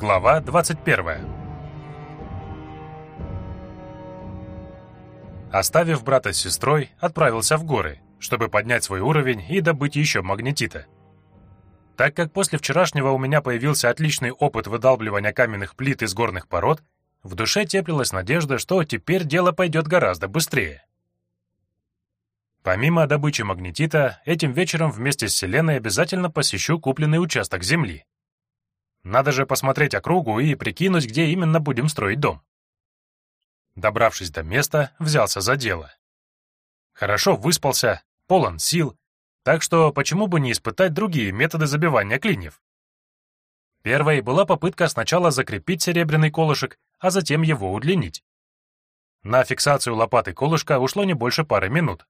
Глава 21 Оставив брата с сестрой, отправился в горы, чтобы поднять свой уровень и добыть еще магнетита. Так как после вчерашнего у меня появился отличный опыт выдалбливания каменных плит из горных пород, в душе теплилась надежда, что теперь дело пойдет гораздо быстрее. Помимо добычи магнетита, этим вечером вместе с Селеной обязательно посещу купленный участок земли. Надо же посмотреть округу и прикинуть, где именно будем строить дом. Добравшись до места, взялся за дело. Хорошо выспался, полон сил, так что почему бы не испытать другие методы забивания клиньев? Первой была попытка сначала закрепить серебряный колышек, а затем его удлинить. На фиксацию лопаты колышка ушло не больше пары минут.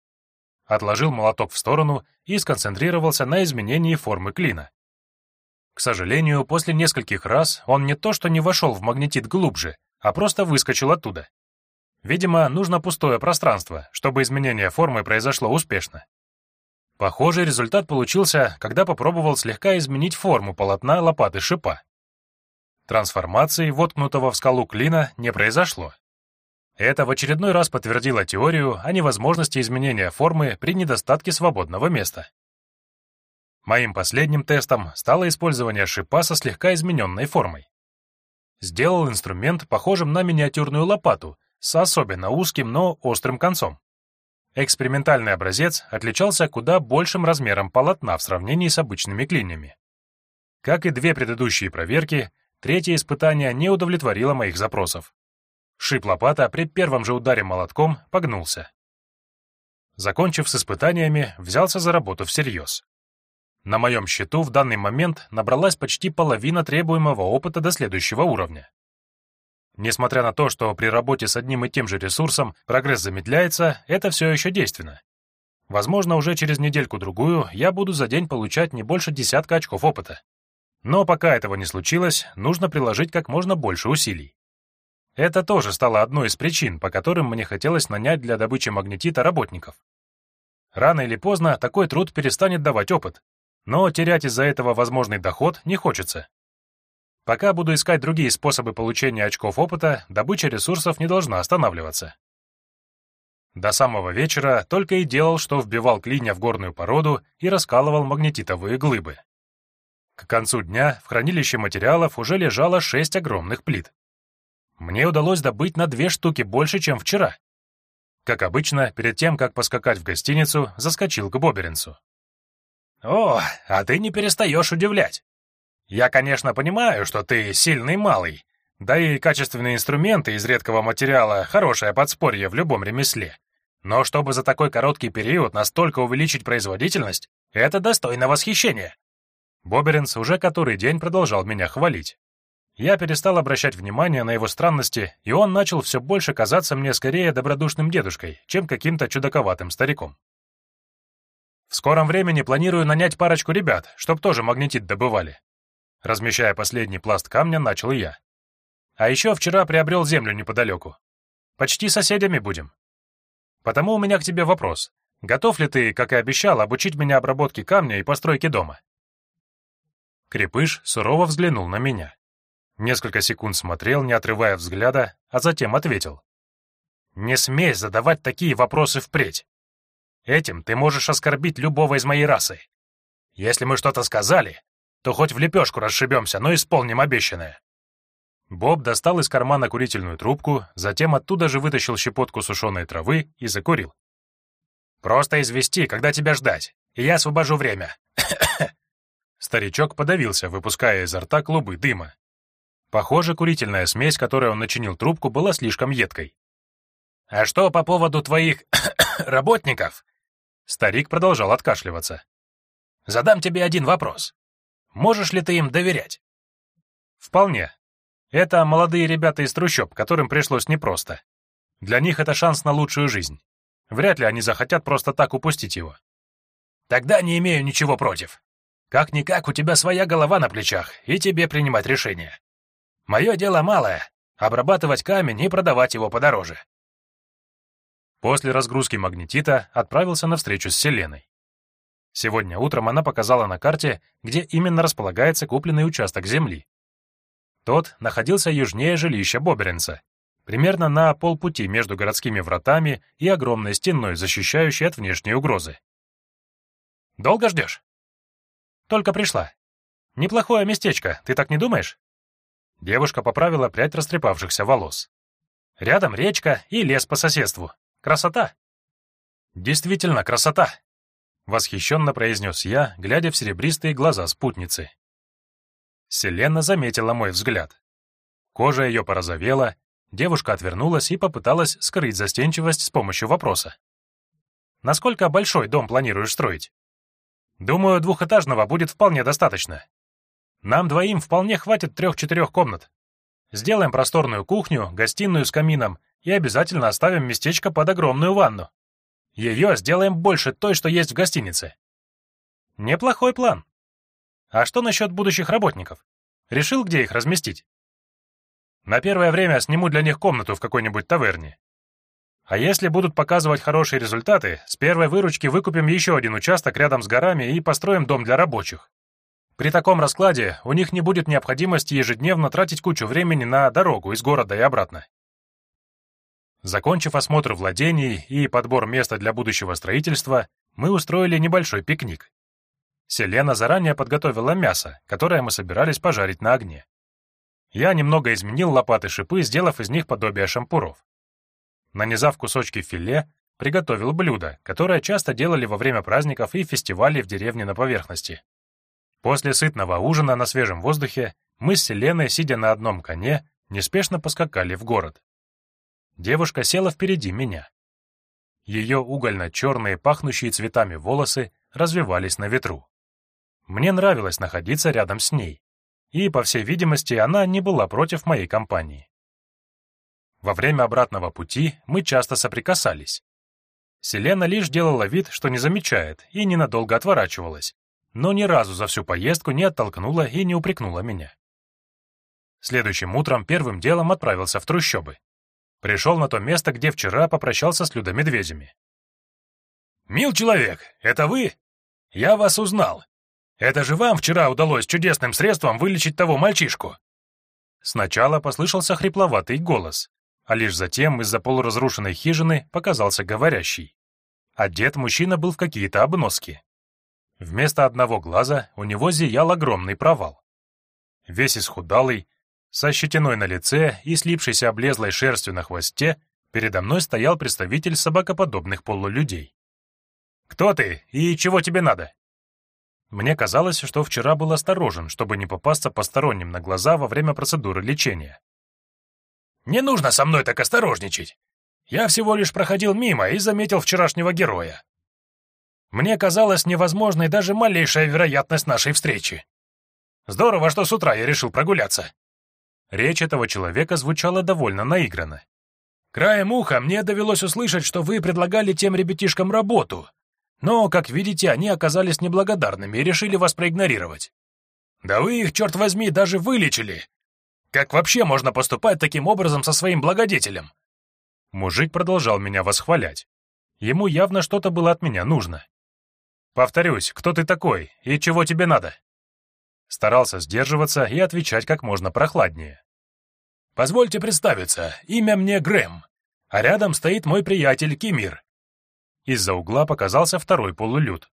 Отложил молоток в сторону и сконцентрировался на изменении формы клина. К сожалению, после нескольких раз он не то что не вошел в магнетит глубже, а просто выскочил оттуда. Видимо, нужно пустое пространство, чтобы изменение формы произошло успешно. Похожий результат получился, когда попробовал слегка изменить форму полотна лопаты шипа. Трансформации, воткнутого в скалу клина, не произошло. Это в очередной раз подтвердило теорию о невозможности изменения формы при недостатке свободного места. Моим последним тестом стало использование шипа со слегка измененной формой. Сделал инструмент похожим на миниатюрную лопату с особенно узким, но острым концом. Экспериментальный образец отличался куда большим размером полотна в сравнении с обычными клинями. Как и две предыдущие проверки, третье испытание не удовлетворило моих запросов. Шип лопата при первом же ударе молотком погнулся. Закончив с испытаниями, взялся за работу всерьез. На моем счету в данный момент набралась почти половина требуемого опыта до следующего уровня. Несмотря на то, что при работе с одним и тем же ресурсом прогресс замедляется, это все еще действенно. Возможно, уже через недельку-другую я буду за день получать не больше десятка очков опыта. Но пока этого не случилось, нужно приложить как можно больше усилий. Это тоже стало одной из причин, по которым мне хотелось нанять для добычи магнетита работников. Рано или поздно такой труд перестанет давать опыт, но терять из-за этого возможный доход не хочется. Пока буду искать другие способы получения очков опыта, добыча ресурсов не должна останавливаться. До самого вечера только и делал, что вбивал клинья в горную породу и раскалывал магнетитовые глыбы. К концу дня в хранилище материалов уже лежало шесть огромных плит. Мне удалось добыть на две штуки больше, чем вчера. Как обычно, перед тем, как поскакать в гостиницу, заскочил к Боберинцу. «О, а ты не перестаешь удивлять. Я, конечно, понимаю, что ты сильный малый, да и качественные инструменты из редкого материала — хорошее подспорье в любом ремесле. Но чтобы за такой короткий период настолько увеличить производительность, это достойно восхищения». Боберинс уже который день продолжал меня хвалить. Я перестал обращать внимание на его странности, и он начал все больше казаться мне скорее добродушным дедушкой, чем каким-то чудаковатым стариком. В скором времени планирую нанять парочку ребят, чтоб тоже магнетит добывали. Размещая последний пласт камня, начал я. А еще вчера приобрел землю неподалеку. Почти соседями будем. Потому у меня к тебе вопрос. Готов ли ты, как и обещал, обучить меня обработке камня и постройке дома?» Крепыш сурово взглянул на меня. Несколько секунд смотрел, не отрывая взгляда, а затем ответил. «Не смей задавать такие вопросы впредь. Этим ты можешь оскорбить любого из моей расы. Если мы что-то сказали, то хоть в лепешку расшибемся, но исполним обещанное». Боб достал из кармана курительную трубку, затем оттуда же вытащил щепотку сушеной травы и закурил. «Просто извести, когда тебя ждать, и я освобожу время». Старичок подавился, выпуская изо рта клубы дыма. Похоже, курительная смесь, которой он начинил трубку, была слишком едкой. «А что по поводу твоих работников?» Старик продолжал откашливаться. «Задам тебе один вопрос. Можешь ли ты им доверять?» «Вполне. Это молодые ребята из трущоб, которым пришлось непросто. Для них это шанс на лучшую жизнь. Вряд ли они захотят просто так упустить его». «Тогда не имею ничего против. Как-никак у тебя своя голова на плечах, и тебе принимать решения. Мое дело малое — обрабатывать камень и продавать его подороже. После разгрузки магнетита отправился на встречу с Селеной. Сегодня утром она показала на карте, где именно располагается купленный участок земли. Тот находился южнее жилища Боберенса, примерно на полпути между городскими вратами и огромной стеной, защищающей от внешней угрозы. «Долго ждешь?» «Только пришла. Неплохое местечко, ты так не думаешь?» Девушка поправила прядь растрепавшихся волос. «Рядом речка и лес по соседству. Красота!» «Действительно, красота!» — восхищенно произнес я, глядя в серебристые глаза спутницы. Селена заметила мой взгляд. Кожа ее порозовела, девушка отвернулась и попыталась скрыть застенчивость с помощью вопроса. «Насколько большой дом планируешь строить?» «Думаю, двухэтажного будет вполне достаточно. Нам двоим вполне хватит трех-четырех комнат. Сделаем просторную кухню, гостиную с камином и обязательно оставим местечко под огромную ванну. Ее сделаем больше той, что есть в гостинице. Неплохой план. А что насчет будущих работников? Решил, где их разместить? На первое время сниму для них комнату в какой-нибудь таверне. А если будут показывать хорошие результаты, с первой выручки выкупим еще один участок рядом с горами и построим дом для рабочих. При таком раскладе у них не будет необходимости ежедневно тратить кучу времени на дорогу из города и обратно. Закончив осмотр владений и подбор места для будущего строительства, мы устроили небольшой пикник. Селена заранее подготовила мясо, которое мы собирались пожарить на огне. Я немного изменил лопаты-шипы, сделав из них подобие шампуров. Нанизав кусочки филе, приготовил блюдо, которое часто делали во время праздников и фестивалей в деревне на поверхности. После сытного ужина на свежем воздухе мы с Селеной, сидя на одном коне, неспешно поскакали в город. Девушка села впереди меня. Ее угольно-черные, пахнущие цветами волосы развивались на ветру. Мне нравилось находиться рядом с ней, и, по всей видимости, она не была против моей компании. Во время обратного пути мы часто соприкасались. Селена лишь делала вид, что не замечает, и ненадолго отворачивалась, но ни разу за всю поездку не оттолкнула и не упрекнула меня. Следующим утром первым делом отправился в трущобы. Пришел на то место, где вчера попрощался с людомедведями. «Мил человек, это вы? Я вас узнал. Это же вам вчера удалось чудесным средством вылечить того мальчишку». Сначала послышался хрипловатый голос, а лишь затем из-за полуразрушенной хижины показался говорящий. Одет мужчина был в какие-то обноски. Вместо одного глаза у него зиял огромный провал. Весь исхудалый, со щетиной на лице и слипшейся облезлой шерстью на хвосте передо мной стоял представитель собакоподобных полулюдей. «Кто ты и чего тебе надо?» Мне казалось, что вчера был осторожен, чтобы не попасться посторонним на глаза во время процедуры лечения. «Не нужно со мной так осторожничать. Я всего лишь проходил мимо и заметил вчерашнего героя. Мне казалась невозможной даже малейшая вероятность нашей встречи. Здорово, что с утра я решил прогуляться. Речь этого человека звучала довольно наигранно. «Краем уха мне довелось услышать, что вы предлагали тем ребятишкам работу, но, как видите, они оказались неблагодарными и решили вас проигнорировать. Да вы их, черт возьми, даже вылечили! Как вообще можно поступать таким образом со своим благодетелем?» Мужик продолжал меня восхвалять. Ему явно что-то было от меня нужно. «Повторюсь, кто ты такой и чего тебе надо?» Старался сдерживаться и отвечать как можно прохладнее. «Позвольте представиться, имя мне Грэм, а рядом стоит мой приятель Кимир». Из-за угла показался второй полулюд.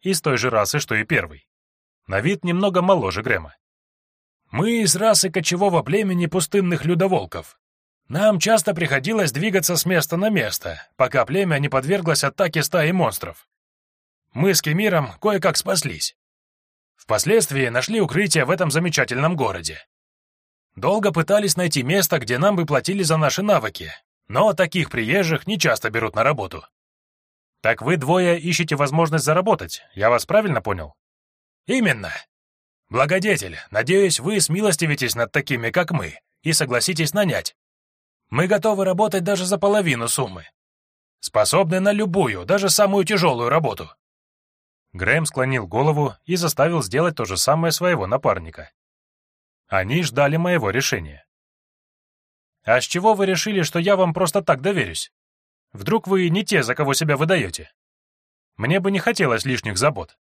Из той же расы, что и первый. На вид немного моложе Грэма. «Мы из расы кочевого племени пустынных людоволков. Нам часто приходилось двигаться с места на место, пока племя не подверглось атаке стаи монстров. Мы с Кемиром кое-как спаслись. Впоследствии нашли укрытие в этом замечательном городе. Долго пытались найти место, где нам бы платили за наши навыки, но таких приезжих не часто берут на работу. Так вы двое ищете возможность заработать, я вас правильно понял? Именно. Благодетель, надеюсь, вы смилостивитесь над такими, как мы, и согласитесь нанять. Мы готовы работать даже за половину суммы. Способны на любую, даже самую тяжелую работу. Грэм склонил голову и заставил сделать то же самое своего напарника. Они ждали моего решения. «А с чего вы решили, что я вам просто так доверюсь? Вдруг вы не те, за кого себя выдаете? Мне бы не хотелось лишних забот.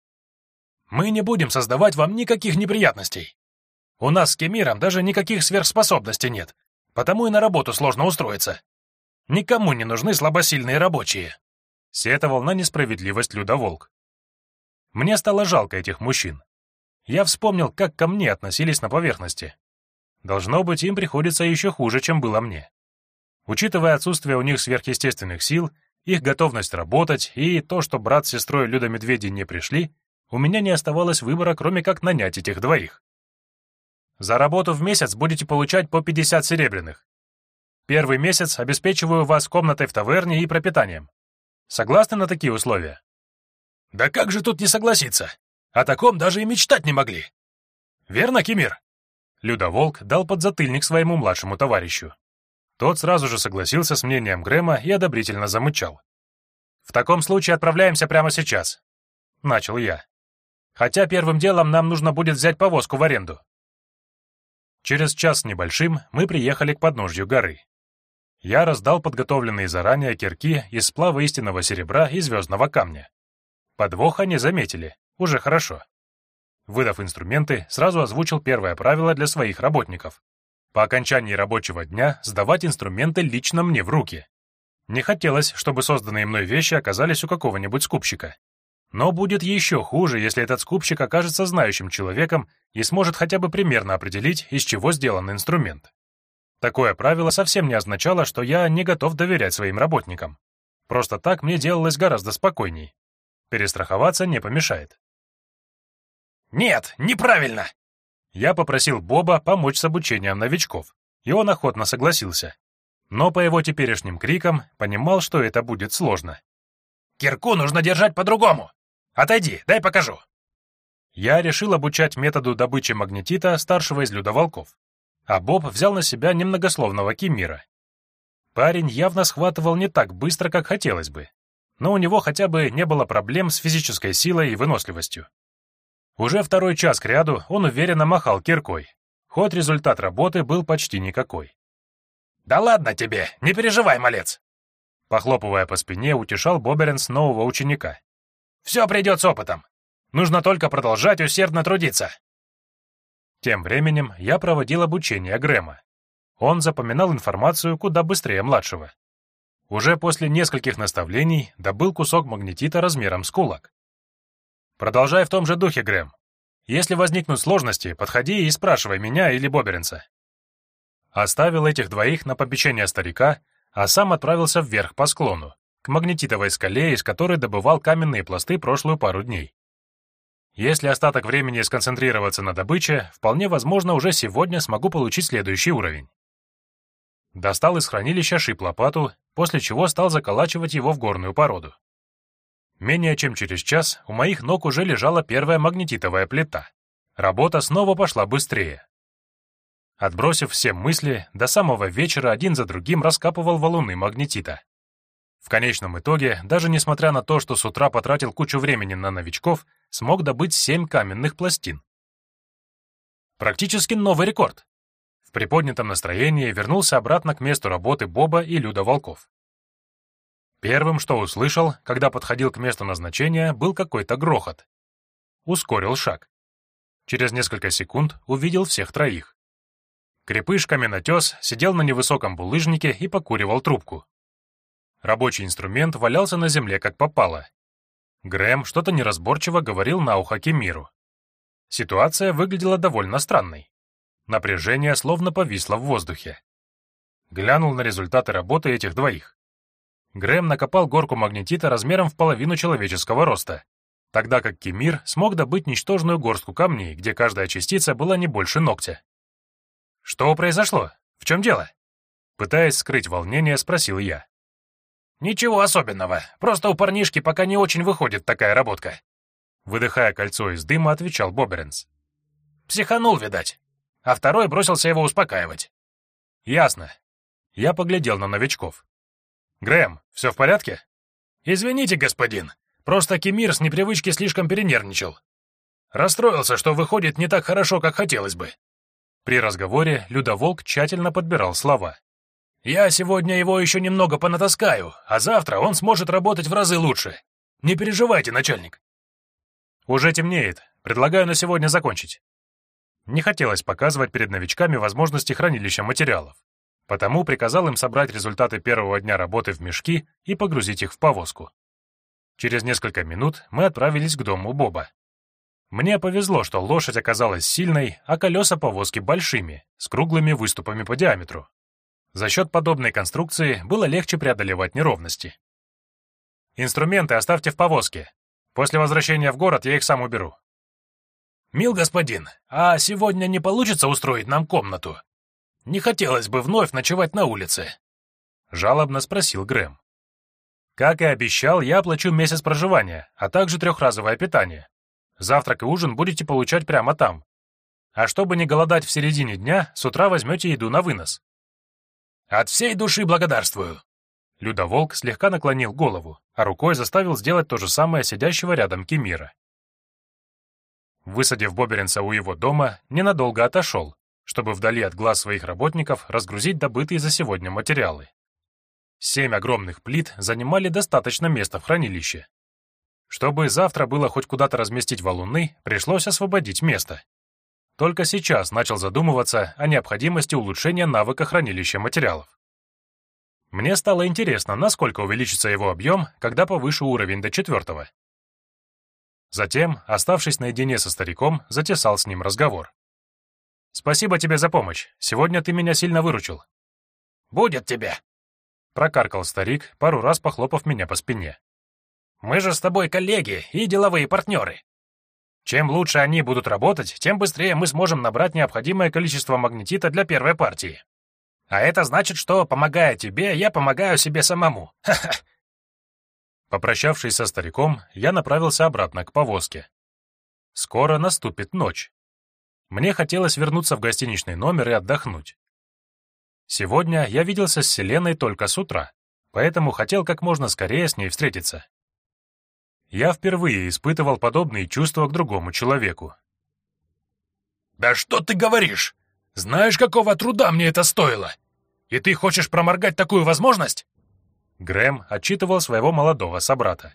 Мы не будем создавать вам никаких неприятностей. У нас с Кемиром даже никаких сверхспособностей нет, потому и на работу сложно устроиться. Никому не нужны слабосильные рабочие. Сетовал на несправедливость Людоволк. Мне стало жалко этих мужчин. Я вспомнил, как ко мне относились на поверхности. Должно быть, им приходится еще хуже, чем было мне. Учитывая отсутствие у них сверхъестественных сил, их готовность работать и то, что брат с сестрой Люда Медведи не пришли, у меня не оставалось выбора, кроме как нанять этих двоих. За работу в месяц будете получать по 50 серебряных. Первый месяц обеспечиваю вас комнатой в таверне и пропитанием. Согласны на такие условия? Да как же тут не согласиться? О таком даже и мечтать не могли. Верно, Кемир? Людоволк дал подзатыльник своему младшему товарищу. Тот сразу же согласился с мнением Грэма и одобрительно замычал. «В таком случае отправляемся прямо сейчас», — начал я. «Хотя первым делом нам нужно будет взять повозку в аренду». Через час с небольшим мы приехали к подножью горы. Я раздал подготовленные заранее кирки из сплава истинного серебра и звездного камня. Подвоха не заметили, уже хорошо. Выдав инструменты, сразу озвучил первое правило для своих работников. По окончании рабочего дня сдавать инструменты лично мне в руки. Не хотелось, чтобы созданные мной вещи оказались у какого-нибудь скупщика. Но будет еще хуже, если этот скупщик окажется знающим человеком и сможет хотя бы примерно определить, из чего сделан инструмент. Такое правило совсем не означало, что я не готов доверять своим работникам. Просто так мне делалось гораздо спокойней. Перестраховаться не помешает. «Нет, неправильно!» Я попросил Боба помочь с обучением новичков, и он охотно согласился. Но по его теперешним крикам понимал, что это будет сложно. «Кирку нужно держать по-другому! Отойди, дай покажу!» Я решил обучать методу добычи магнетита старшего из людоволков, а Боб взял на себя немногословного Кимира. Парень явно схватывал не так быстро, как хотелось бы, но у него хотя бы не было проблем с физической силой и выносливостью. Уже второй час кряду он уверенно махал киркой, хоть результат работы был почти никакой. «Да ладно тебе, не переживай, малец!» Похлопывая по спине, утешал Боберенс нового ученика. «Все придет с опытом. Нужно только продолжать усердно трудиться». Тем временем я проводил обучение Грэма. Он запоминал информацию куда быстрее младшего. Уже после нескольких наставлений добыл кусок магнетита размером с кулак. Продолжай в том же духе, Грэм. Если возникнут сложности, подходи и спрашивай меня или Боберинца. Оставил этих двоих на попечение старика, а сам отправился вверх по склону, к магнетитовой скале, из которой добывал каменные пласты прошлую пару дней. Если остаток времени сконцентрироваться на добыче, вполне возможно, уже сегодня смогу получить следующий уровень. Достал из хранилища шип-лопату, после чего стал заколачивать его в горную породу. Менее чем через час у моих ног уже лежала первая магнетитовая плита. Работа снова пошла быстрее. Отбросив все мысли, до самого вечера один за другим раскапывал валуны магнетита. В конечном итоге, даже несмотря на то, что с утра потратил кучу времени на новичков, смог добыть семь каменных пластин. Практически новый рекорд. Приподнятом настроении вернулся обратно к месту работы Боба и Люда Волков. Первым, что услышал, когда подходил к месту назначения, был какой-то грохот. Ускорил шаг. Через несколько секунд увидел всех троих. Крепыш-каменотес сидел на невысоком булыжнике и покуривал трубку. Рабочий инструмент валялся на земле как попало. Грэм что-то неразборчиво говорил на ухо Кемиру. Ситуация выглядела довольно странной. Напряжение словно повисло в воздухе. Глянул на результаты работы этих двоих. Грэм накопал горку магнетита размером в половину человеческого роста, тогда как Кемир смог добыть ничтожную горстку камней, где каждая частица была не больше ногтя. «Что произошло? В чем дело?» Пытаясь скрыть волнение, спросил я. «Ничего особенного, просто у парнишки пока не очень выходит такая работка», выдыхая кольцо из дыма, отвечал Боберенс. «Психанул, видать, а второй бросился его успокаивать». «Ясно». Я поглядел на новичков. «Грэм, все в порядке?» «Извините, господин, просто Кемир с непривычки слишком перенервничал. Расстроился, что выходит не так хорошо, как хотелось бы». При разговоре Людоволк тщательно подбирал слова. «Я сегодня его еще немного понатаскаю, а завтра он сможет работать в разы лучше. Не переживайте, начальник». «Уже темнеет. Предлагаю на сегодня закончить». Не хотелось показывать перед новичками возможности хранилища материалов. Потому приказал им собрать результаты первого дня работы в мешки и погрузить их в повозку. Через несколько минут мы отправились к дому Боба. Мне повезло, что лошадь оказалась сильной, а колеса повозки большими, с круглыми выступами по диаметру. За счет подобной конструкции было легче преодолевать неровности. «Инструменты оставьте в повозке. После возвращения в город я их сам уберу». «Мил господин, а сегодня не получится устроить нам комнату? Не хотелось бы вновь ночевать на улице», — жалобно спросил Грэм. «Как и обещал, я оплачу месяц проживания, а также трехразовое питание. Завтрак и ужин будете получать прямо там. А чтобы не голодать в середине дня, с утра возьмете еду на вынос. От всей души благодарствую. Людоволк слегка наклонил голову, а рукой заставил сделать то же самое сидящего рядом Кемира. Высадив Боберенса у его дома, ненадолго отошел, чтобы вдали от глаз своих работников разгрузить добытые за сегодня материалы. Семь огромных плит занимали достаточно места в хранилище. Чтобы завтра было хоть куда-то разместить валуны, пришлось освободить место. Только сейчас начал задумываться о необходимости улучшения навыка хранилища материалов. Мне стало интересно, насколько увеличится его объем, когда повышу уровень до четвертого. Затем, оставшись наедине со стариком, затесал с ним разговор. «Спасибо тебе за помощь. Сегодня ты меня сильно выручил». «Будет тебе!» Прокаркал старик, пару раз похлопав меня по спине. «Мы же с тобой коллеги и деловые партнеры. Чем лучше они будут работать, тем быстрее мы сможем набрать необходимое количество магнетита для первой партии. А это значит, что, помогая тебе, я помогаю себе самому. Ха-ха!» Попрощавшись со стариком, я направился обратно к повозке. Скоро наступит ночь. Мне хотелось вернуться в гостиничный номер и отдохнуть. Сегодня я виделся с Селеной только с утра, поэтому хотел как можно скорее с ней встретиться я впервые испытывал подобные чувства к другому человеку. «Да что ты говоришь? Знаешь, какого труда мне это стоило? И ты хочешь проморгать такую возможность?» Грэм отчитывал своего молодого собрата.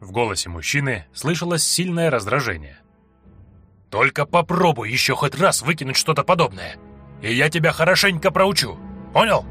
В голосе мужчины слышалось сильное раздражение. «Только попробуй еще хоть раз выкинуть что-то подобное, и я тебя хорошенько проучу. Понял?»